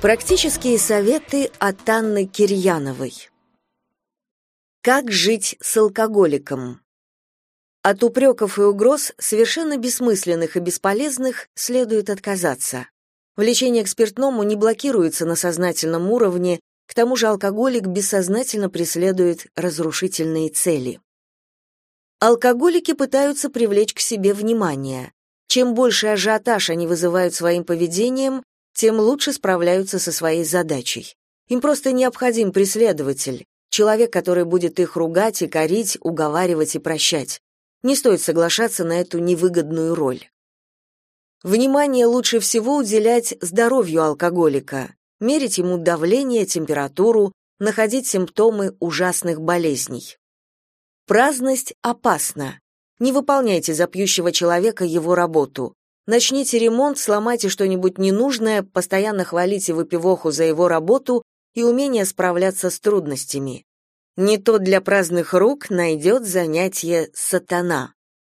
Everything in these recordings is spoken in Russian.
Практические советы от Анны Кирьяновой. Как жить с алкоголиком? От упреков и угроз, совершенно бессмысленных и бесполезных, следует отказаться. Влечение к спиртному не блокируется на сознательном уровне, к тому же алкоголик бессознательно преследует разрушительные цели. Алкоголики пытаются привлечь к себе внимание. Чем больше ажиотаж они вызывают своим поведением, тем лучше справляются со своей задачей. Им просто необходим преследователь, человек, который будет их ругать и корить, уговаривать и прощать. Не стоит соглашаться на эту невыгодную роль. Внимание лучше всего уделять здоровью алкоголика, мерить ему давление, температуру, находить симптомы ужасных болезней. Праздность опасна. Не выполняйте за пьющего человека его работу. Начните ремонт, сломайте что-нибудь ненужное, постоянно хвалите выпивоху за его работу и умение справляться с трудностями. Не то для праздных рук найдет занятие сатана,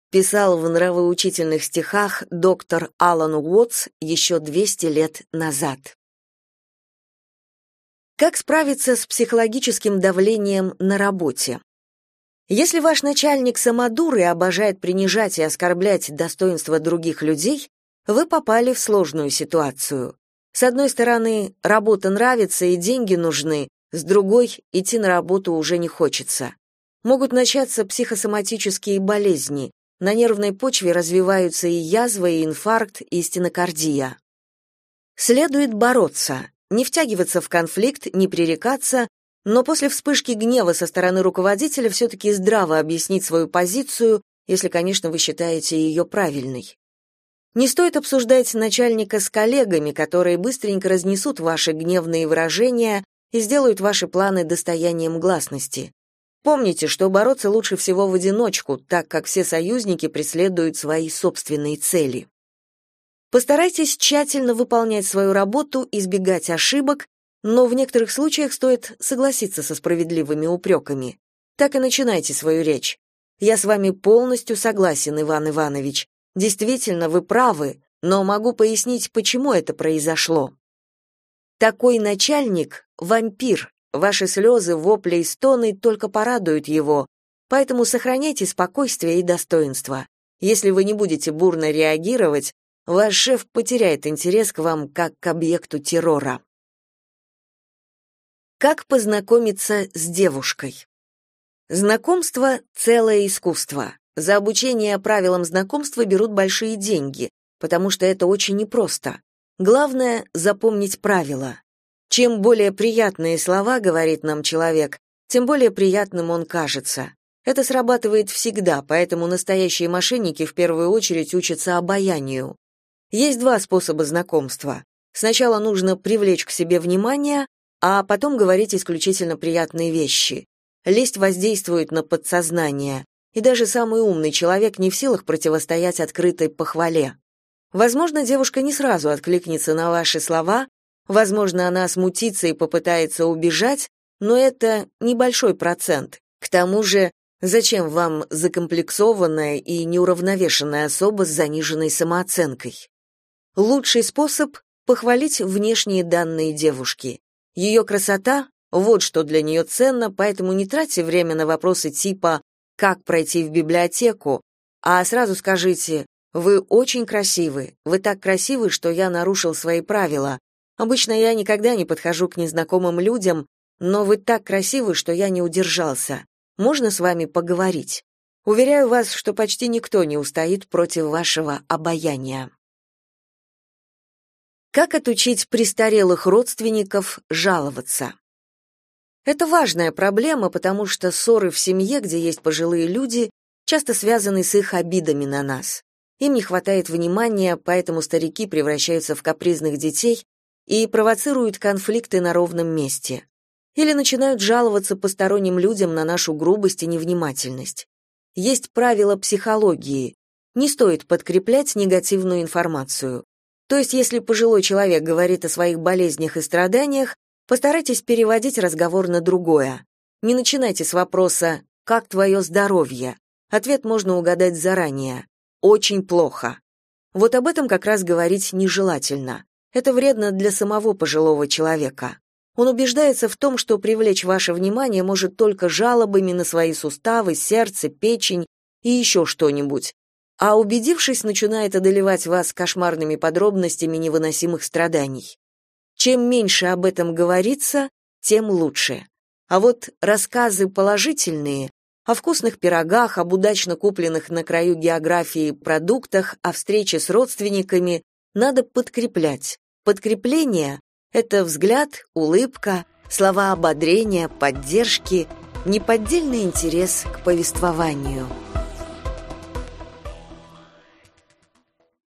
писал в нравоучительных стихах доктор Алан Уотс еще 200 лет назад. Как справиться с психологическим давлением на работе? Если ваш начальник самодур и обожает принижать и оскорблять достоинства других людей, вы попали в сложную ситуацию. С одной стороны, работа нравится и деньги нужны, с другой идти на работу уже не хочется. Могут начаться психосоматические болезни. На нервной почве развиваются и язва, и инфаркт, и стенокардия. Следует бороться, не втягиваться в конфликт, не пререкаться, но после вспышки гнева со стороны руководителя все-таки здраво объяснить свою позицию, если, конечно, вы считаете ее правильной. Не стоит обсуждать начальника с коллегами, которые быстренько разнесут ваши гневные выражения и сделают ваши планы достоянием гласности. Помните, что бороться лучше всего в одиночку, так как все союзники преследуют свои собственные цели. Постарайтесь тщательно выполнять свою работу, избегать ошибок но в некоторых случаях стоит согласиться со справедливыми упреками. Так и начинайте свою речь. Я с вами полностью согласен, Иван Иванович. Действительно, вы правы, но могу пояснить, почему это произошло. Такой начальник — вампир. Ваши слезы, вопли и стоны только порадуют его, поэтому сохраняйте спокойствие и достоинство. Если вы не будете бурно реагировать, ваш шеф потеряет интерес к вам как к объекту террора. Как познакомиться с девушкой? Знакомство — целое искусство. За обучение правилам знакомства берут большие деньги, потому что это очень непросто. Главное — запомнить правила. Чем более приятные слова говорит нам человек, тем более приятным он кажется. Это срабатывает всегда, поэтому настоящие мошенники в первую очередь учатся обаянию. Есть два способа знакомства. Сначала нужно привлечь к себе внимание, а потом говорить исключительно приятные вещи. Лесть воздействует на подсознание, и даже самый умный человек не в силах противостоять открытой похвале. Возможно, девушка не сразу откликнется на ваши слова, возможно, она смутится и попытается убежать, но это небольшой процент. К тому же, зачем вам закомплексованная и неуравновешенная особа с заниженной самооценкой? Лучший способ — похвалить внешние данные девушки. Ее красота — вот что для нее ценно, поэтому не тратьте время на вопросы типа «как пройти в библиотеку», а сразу скажите «вы очень красивы, вы так красивы, что я нарушил свои правила. Обычно я никогда не подхожу к незнакомым людям, но вы так красивы, что я не удержался. Можно с вами поговорить?» Уверяю вас, что почти никто не устоит против вашего обаяния. Как отучить престарелых родственников жаловаться? Это важная проблема, потому что ссоры в семье, где есть пожилые люди, часто связаны с их обидами на нас. Им не хватает внимания, поэтому старики превращаются в капризных детей и провоцируют конфликты на ровном месте. Или начинают жаловаться посторонним людям на нашу грубость и невнимательность. Есть правило психологии. Не стоит подкреплять негативную информацию. То есть, если пожилой человек говорит о своих болезнях и страданиях, постарайтесь переводить разговор на другое. Не начинайте с вопроса «Как твое здоровье?». Ответ можно угадать заранее. «Очень плохо». Вот об этом как раз говорить нежелательно. Это вредно для самого пожилого человека. Он убеждается в том, что привлечь ваше внимание может только жалобами на свои суставы, сердце, печень и еще что-нибудь. А убедившись, начинает одолевать вас кошмарными подробностями невыносимых страданий. Чем меньше об этом говорится, тем лучше. А вот рассказы положительные о вкусных пирогах, об удачно купленных на краю географии продуктах, о встрече с родственниками надо подкреплять. Подкрепление — это взгляд, улыбка, слова ободрения, поддержки, неподдельный интерес к повествованию.